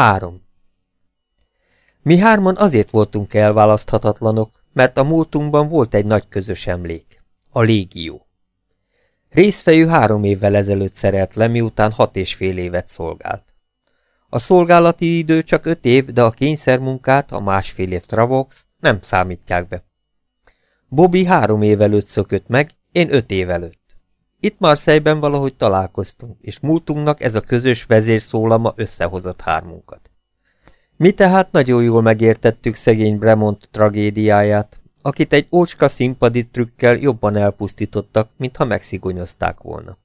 Három. Mi hárman azért voltunk elválaszthatatlanok, mert a múltunkban volt egy nagy közös emlék. A légió. Részfejű három évvel ezelőtt szerelt le, miután hat és fél évet szolgált. A szolgálati idő csak öt év, de a kényszermunkát, a másfél év Travox nem számítják be. Bobby három év előtt szökött meg, én öt év előtt. Itt Marseille-ben valahogy találkoztunk, és múltunknak ez a közös vezérszólama összehozott hármunkat. Mi tehát nagyon jól megértettük szegény Bremont tragédiáját, akit egy ócska színpadi trükkel jobban elpusztítottak, mintha megszigonyozták volna.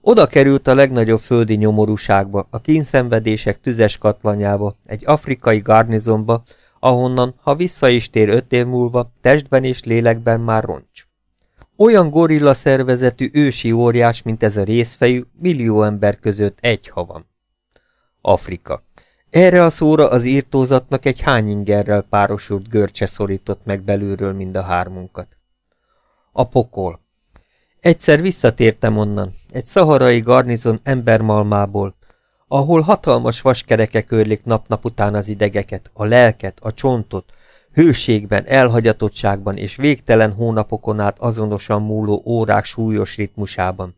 Oda került a legnagyobb földi nyomorúságba, a kínszenvedések tüzes katlanyába, egy afrikai garnizonba, ahonnan, ha vissza is tér öt év múlva, testben és lélekben már roncs. Olyan gorilla szervezetű ősi óriás, mint ez a részfejű, millió ember között egy havan. Afrika. Erre a szóra az írtózatnak egy hányingerrel párosult görcse szorított meg belülről mind a hármunkat. A pokol. Egyszer visszatértem onnan, egy szaharai garnizon embermalmából, ahol hatalmas vaskerekek őrlik nap-nap után az idegeket, a lelket, a csontot, hőségben, elhagyatottságban és végtelen hónapokon át azonosan múló órák súlyos ritmusában.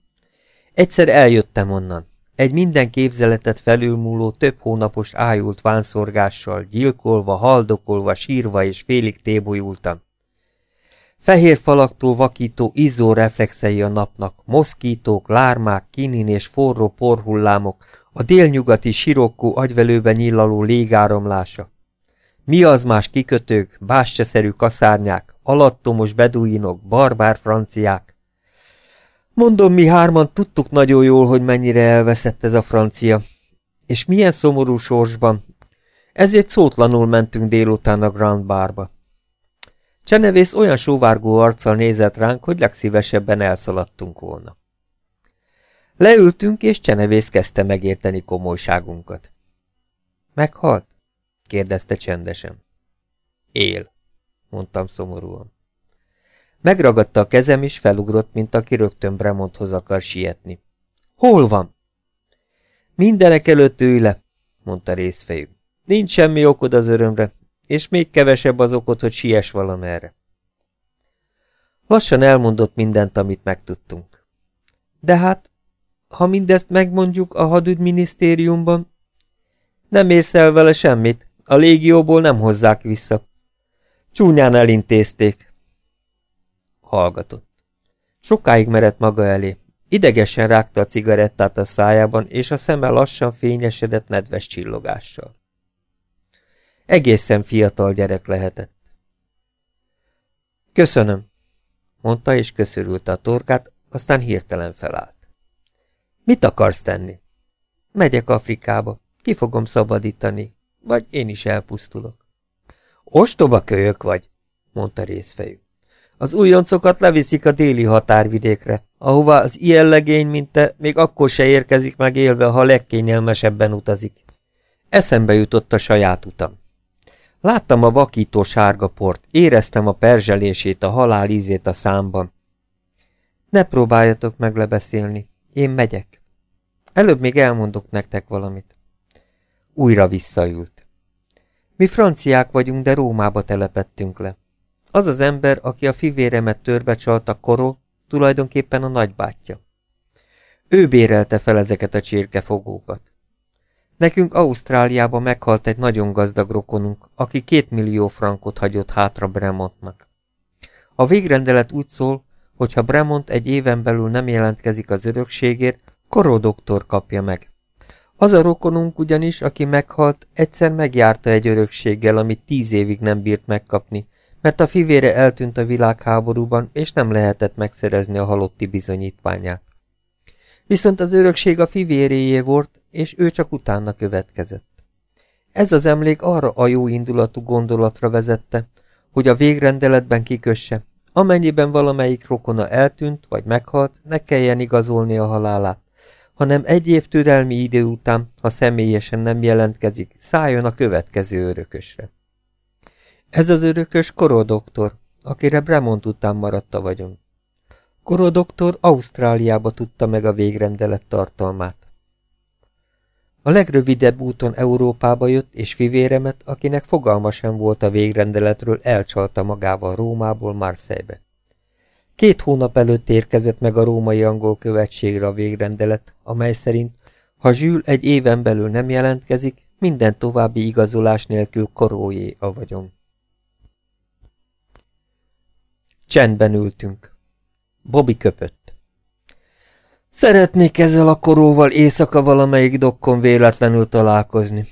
Egyszer eljöttem onnan, egy minden képzeletet felülmúló több hónapos ájult vánszorgással, gyilkolva, haldokolva, sírva és félig tébolyultam. Fehér falaktól vakító izzó reflexei a napnak, moszkítók, lármák, kinin és forró porhullámok, a délnyugati sirokkó agyvelőben nyillaló légáramlása. Mi az más kikötők, bástyaszerű kaszárnyák, alattomos beduinok, barbár franciák. Mondom, mi hárman tudtuk nagyon jól, hogy mennyire elveszett ez a francia. És milyen szomorú sorsban. Ezért szótlanul mentünk délután a Grand Barba. Csenevész olyan sóvárgó arccal nézett ránk, hogy legszívesebben elszaladtunk volna. Leültünk, és Csenevész kezdte megérteni komolyságunkat. Meghalt? Kérdezte csendesen. Él, mondtam szomorúan. Megragadta a kezem, és felugrott, mint aki rögtön Bremonthoz akar sietni. Hol van? Mindenek előtt ülj le, mondta részfejű. Nincs semmi okod az örömre, és még kevesebb az okod, hogy siess valamerre. Lassan elmondott mindent, amit megtudtunk. De hát, ha mindezt megmondjuk a hadügyminisztériumban, nem érsz el vele semmit, a légióból nem hozzák vissza. Csúnyán elintézték. Hallgatott. Sokáig merett maga elé. Idegesen rágta a cigarettát a szájában, és a szeme lassan fényesedett nedves csillogással. Egészen fiatal gyerek lehetett. Köszönöm, mondta és köszörülte a torkát, aztán hirtelen felállt. Mit akarsz tenni? Megyek Afrikába, ki fogom szabadítani, vagy én is elpusztulok. Ostoba kölyök vagy, mondta részfejű. Az újoncokat leviszik a déli határvidékre, ahová az ilyen legény, mint te, még akkor se érkezik meg élve, ha legkényelmesebben utazik. Eszembe jutott a saját utam. Láttam a vakító sárga port, éreztem a perzselését, a halál ízét a számban. Ne próbáljatok meg lebeszélni, én megyek. Előbb még elmondok nektek valamit. Újra visszaült. Mi franciák vagyunk, de Rómába telepettünk le. Az az ember, aki a fivéremet törbe csalta koró, tulajdonképpen a nagybátyja. Ő bérelte fel ezeket a csirkefogókat. Nekünk Ausztráliába meghalt egy nagyon gazdag rokonunk, aki két millió frankot hagyott hátra Bremontnak. A végrendelet úgy szól, hogy ha Bremont egy éven belül nem jelentkezik az örökségért, Koró doktor kapja meg. Az a rokonunk ugyanis, aki meghalt, egyszer megjárta egy örökséggel, amit tíz évig nem bírt megkapni, mert a fivére eltűnt a világháborúban, és nem lehetett megszerezni a halotti bizonyítványát. Viszont az örökség a fivéréjé volt, és ő csak utána következett. Ez az emlék arra a jó indulatú gondolatra vezette, hogy a végrendeletben kikösse, amennyiben valamelyik rokona eltűnt vagy meghalt, ne kelljen igazolni a halálát, hanem egy év türelmi idő után, ha személyesen nem jelentkezik, szálljon a következő örökösre. Ez az örökös korodoktor, akire Bremont után maradta vagyunk. Korodoktor Ausztráliába tudta meg a végrendelet tartalmát. A legrövidebb úton Európába jött, és fivéremet, akinek fogalma sem volt a végrendeletről, elcsalta magával Rómából Marseille-be. Két hónap előtt érkezett meg a római angol követségre a végrendelet, amely szerint, ha Zsül egy éven belül nem jelentkezik, minden további igazolás nélkül korójé a vagyon. Csendben ültünk. Bobby köpött. Szeretnék ezzel a koróval éjszaka valamelyik dokkon véletlenül találkozni.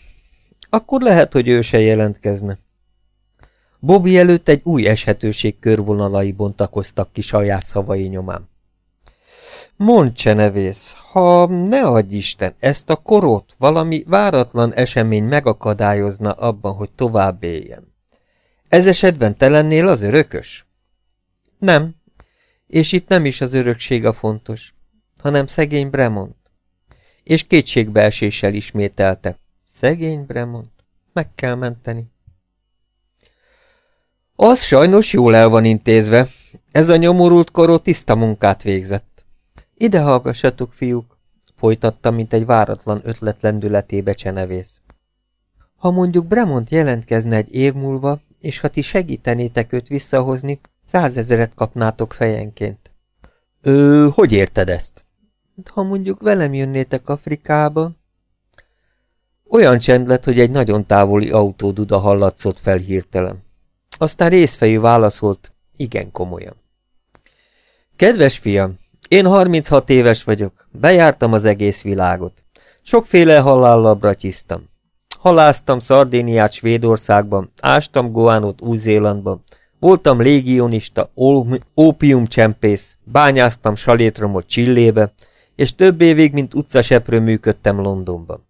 Akkor lehet, hogy ő se jelentkezne. Bobby előtt egy új eshetőség körvonalai bontakoztak ki saját szavai nyomán. Mondd, Csenevész, ha ne adj Isten, ezt a korót valami váratlan esemény megakadályozna abban, hogy tovább éljen. Ez esetben te lennél az örökös? Nem, és itt nem is az örökség a fontos, hanem szegény Bremont. És kétségbeeséssel ismételte. Szegény Bremont, meg kell menteni. Az sajnos jól el van intézve. Ez a nyomorult koró tiszta munkát végzett. Ide hallgassatok, fiúk, folytatta, mint egy váratlan ötlet lendületébe csenevész. Ha mondjuk Bremont jelentkezne egy év múlva, és ha ti segítenétek őt visszahozni, százezeret kapnátok fejenként. Ő, hogy érted ezt? Ha mondjuk velem jönnétek Afrikába... Olyan csend lett, hogy egy nagyon távoli autóduda hallatszott fel hirtelen. Aztán részfejű válaszolt, igen komolyan. Kedves fiam, én 36 éves vagyok, bejártam az egész világot. Sokféle halállal bratyiztam. Haláztam Szardéniát Svédországban, ástam Goánot Új-Zélandban, voltam légionista, ópiumcsempész, bányáztam salétromot Csillébe, és több évig, mint utcaseprő működtem Londonban.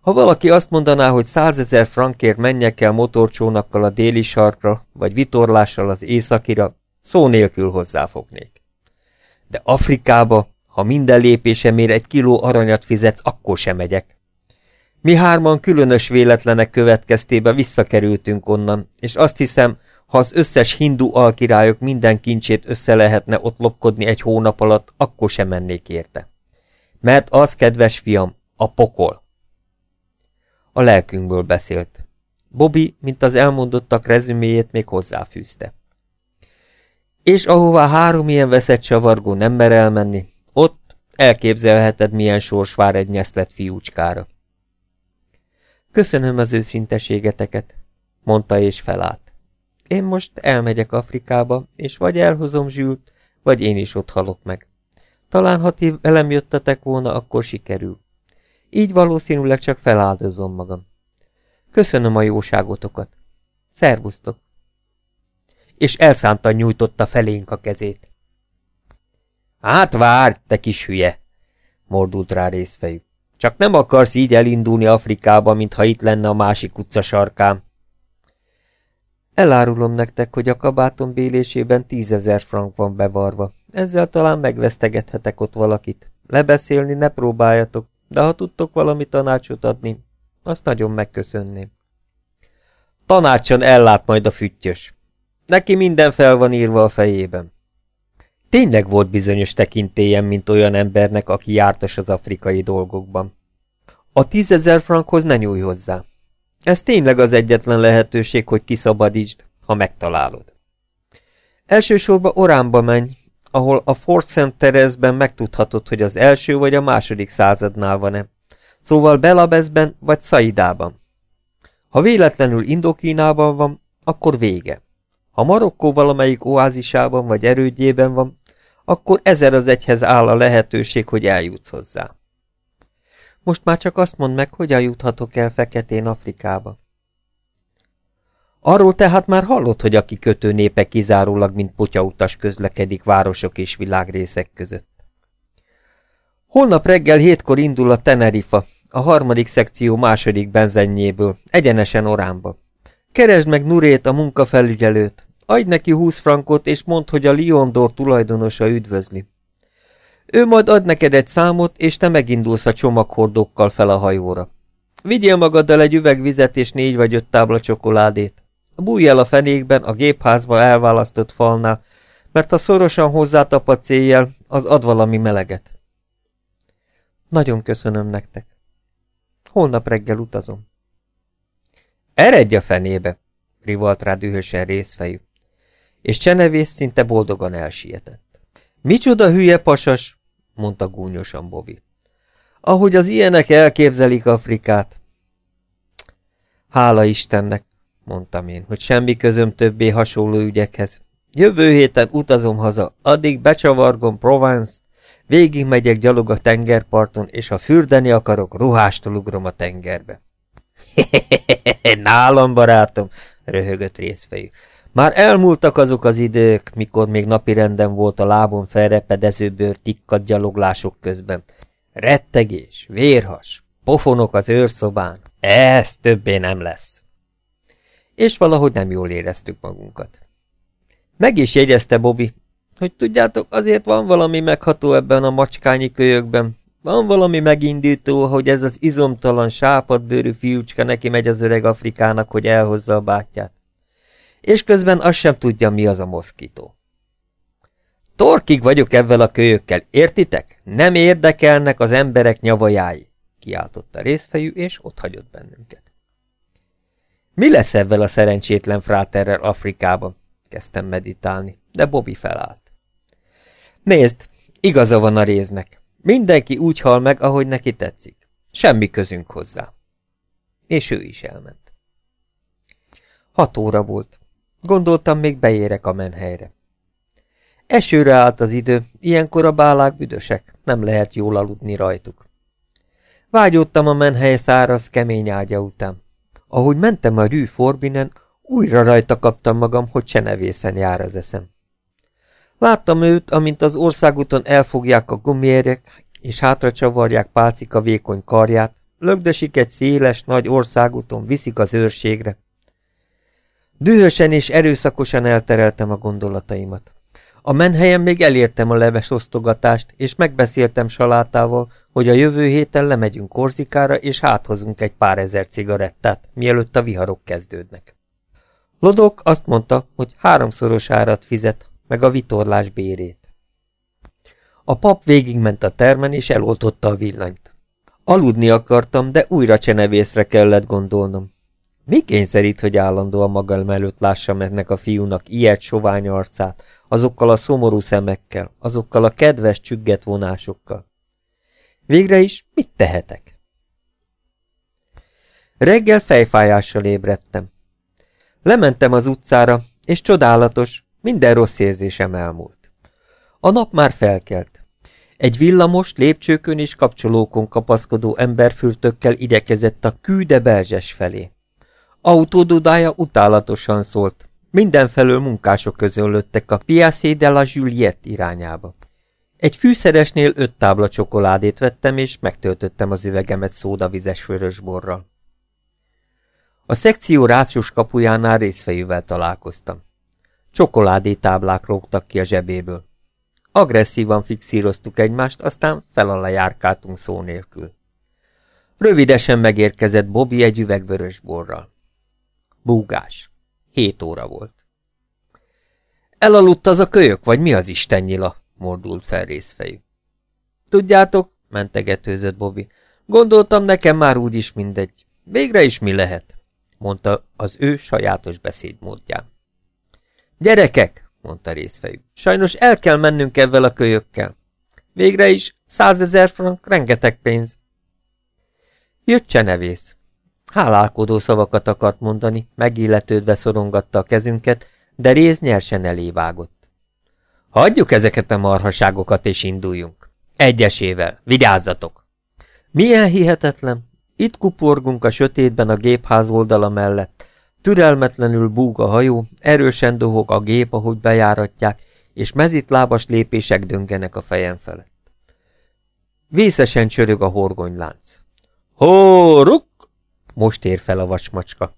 Ha valaki azt mondaná, hogy százezer frankért menjek el motorcsónakkal a déli sarkra, vagy vitorlással az északira, szó nélkül hozzáfognék. De Afrikába, ha minden lépésemért egy kiló aranyat fizetsz, akkor sem megyek. Mi hárman különös véletlenek következtében visszakerültünk onnan, és azt hiszem, ha az összes hindu alkirályok minden kincsét össze lehetne ott lopkodni egy hónap alatt, akkor sem mennék érte. Mert az, kedves fiam, a pokol. A lelkünkből beszélt. Bobby, mint az elmondottak rezüméjét még hozzáfűzte. És ahová három ilyen veszett savargó nem mer elmenni, ott elképzelheted, milyen sors vár egy nyeszlet fiúcskára. Köszönöm az őszinteségeteket, mondta és felállt. Én most elmegyek Afrikába, és vagy elhozom Zsült, vagy én is ott halok meg. Talán ha ti velem jöttetek volna, akkor sikerül. Így valószínűleg csak feláldozom magam. Köszönöm a jóságotokat. Szervusztok! És elszántan nyújtotta felénk a kezét. Hát várj, te kis hülye! mordult rá részfejű. Csak nem akarsz így elindulni Afrikába, mintha itt lenne a másik utca sarkám. Elárulom nektek, hogy a kabátom bélésében tízezer frank van bevarva. Ezzel talán megvesztegethetek ott valakit. Lebeszélni ne próbáljatok, de ha tudtok valami tanácsot adni, azt nagyon megköszönném. Tanácson ellát majd a füttyös. Neki minden fel van írva a fejében. Tényleg volt bizonyos tekintélyen, mint olyan embernek, aki jártas az afrikai dolgokban. A tízezer frankhoz ne nyújj hozzá. Ez tényleg az egyetlen lehetőség, hogy kiszabadítsd, ha megtalálod. Elsősorban Oránba menj, ahol a Fort St. Teresben megtudhatod, hogy az első vagy a második századnál van-e. Szóval Belabezben vagy Szaidában. Ha véletlenül Indokínában van, akkor vége. Ha Marokkó valamelyik oázisában vagy erődjében van, akkor ezer az egyhez áll a lehetőség, hogy eljutsz hozzá. Most már csak azt mondd meg, hogyan juthatok el Feketén Afrikába. Arról tehát már hallott, hogy a kikötő népe kizárólag, mint potyautas közlekedik városok és világrészek között. Holnap reggel hétkor indul a Tenerifa, a harmadik szekció második benzennyéből, egyenesen Oránba. Keresd meg Nurét, a munkafelügyelőt, adj neki húsz frankot, és mondd, hogy a Liondor tulajdonosa üdvözli. Ő majd ad neked egy számot, és te megindulsz a csomaghordókkal fel a hajóra. Vigyél magaddal egy üveg vizet és négy vagy öt tábla csokoládét. Bújj el a fenékben, a gépházba elválasztott falnál, mert ha szorosan hozzátapad céljel, az ad valami meleget. Nagyon köszönöm nektek. Holnap reggel utazom. Eredj a fenébe! rivalt rá dühösen részfejű. És Csenevész szinte boldogan elsietett. Micsoda hülye pasas! mondta gúnyosan Bobby. Ahogy az ilyenek elképzelik Afrikát. Hála Istennek, mondtam én, hogy semmi közöm többé hasonló ügyekhez. Jövő héten utazom haza, addig becsavargom Provence, végig megyek gyalog a tengerparton, és ha fürdeni akarok, ruhástól ugrom a tengerbe. Nálam, barátom, röhögött részfejű. Már elmúltak azok az idők, mikor még napi renden volt a lábon felrepedezőbőr tikkat gyaloglások közben. Rettegés, vérhas, pofonok az őrszobán. Ez többé nem lesz. És valahogy nem jól éreztük magunkat. Meg is jegyezte Bobby, hogy tudjátok, azért van valami megható ebben a macskányi kölyökben. Van valami megindító, hogy ez az izomtalan, sápadbőrű fiúcska neki megy az öreg Afrikának, hogy elhozza a bátyját. És közben azt sem tudja, mi az a moszkító. Torkig vagyok ebben a kölyökkel, értitek? Nem érdekelnek az emberek nyavajái, kiáltotta részfejű, és ott hagyott bennünket. Mi lesz ebben a szerencsétlen fráterrel Afrikában? Kezdtem meditálni, de Bobby felállt. Nézd, igaza van a réznek. Mindenki úgy hal meg, ahogy neki tetszik. Semmi közünk hozzá. És ő is elment. Hat óra volt. Gondoltam, még beérek a menhelyre. Esőre állt az idő, ilyenkor a bálák büdösek, nem lehet jól aludni rajtuk. Vágyódtam a menhely száraz, kemény ágya után. Ahogy mentem a rű Forbinen, újra rajta kaptam magam, hogy csenevészen jár az eszem. Láttam őt, amint az országúton elfogják a gumérek, és hátra csavarják pálcika vékony karját, lögdösik egy széles, nagy országúton, viszik az őrségre. Dühösen és erőszakosan eltereltem a gondolataimat. A menhelyen még elértem a leves osztogatást, és megbeszéltem Salátával, hogy a jövő héten lemegyünk Korzikára, és háthozunk egy pár ezer cigarettát, mielőtt a viharok kezdődnek. Lodok azt mondta, hogy háromszoros árat fizet, meg a vitorlás bérét. A pap végigment a termen, és eloltotta a villanyt. Aludni akartam, de újra csenevészre kellett gondolnom. Mi kényszerít, hogy állandóan magam előtt lássam ennek a fiúnak ilyet sovány arcát, azokkal a szomorú szemekkel, azokkal a kedves csügget vonásokkal? Végre is mit tehetek? Reggel fejfájással ébredtem. Lementem az utcára, és csodálatos, minden rossz érzésem elmúlt. A nap már felkelt. Egy villamos, lépcsőkön és kapcsolókon kapaszkodó emberfültökkel idekezett a küde Belzses felé. Autódudája utálatosan szólt. Mindenfelől munkások közöllöttek a Piacé de la Juliette irányába. Egy fűszeresnél öt tábla csokoládét vettem, és megtöltöttem az üvegemet szódavizes vörösborral. A szekció rációs kapujánál részfejűvel találkoztam. Csokoládé táblák lógtak ki a zsebéből. Agresszívan fixíroztuk egymást, aztán felala járkáltunk szó nélkül. Rövidesen megérkezett Bobby egy üveg borral. Búgás. Hét óra volt. Elaludt az a kölyök, vagy mi az Isten nyila? mordult fel részfejű. Tudjátok, mentegetőzött Bobby, gondoltam nekem már úgyis mindegy. Végre is mi lehet? mondta az ő sajátos beszédmódján. Gyerekek, mondta részfejű, sajnos el kell mennünk ebben a kölyökkel. Végre is százezer frank, rengeteg pénz. Jött csenevész. Hálálkodó szavakat akart mondani, megilletődve szorongatta a kezünket, de rész nyersen elévágott. Hagyjuk ezeket a marhaságokat és induljunk. Egyesével, vigyázzatok! Milyen hihetetlen! Itt kuporgunk a sötétben a gépház oldala mellett. Türelmetlenül búg a hajó, erősen dohog a gép, ahogy bejáratják, és mezitlábas lépések döngenek a fejem felett. Vészesen csörög a horgonylánc. Hóruk! Most ér fel a vacsmacska.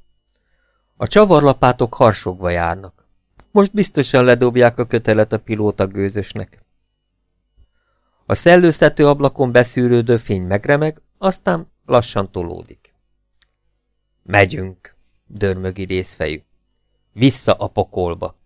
A csavarlapátok harsogva járnak. Most biztosan ledobják a kötelet a pilóta gőzösnek. A szellőztető ablakon beszűrődő fény megremeg, aztán lassan tolódik. Megyünk, dörmögi részfejű. Vissza a pokolba.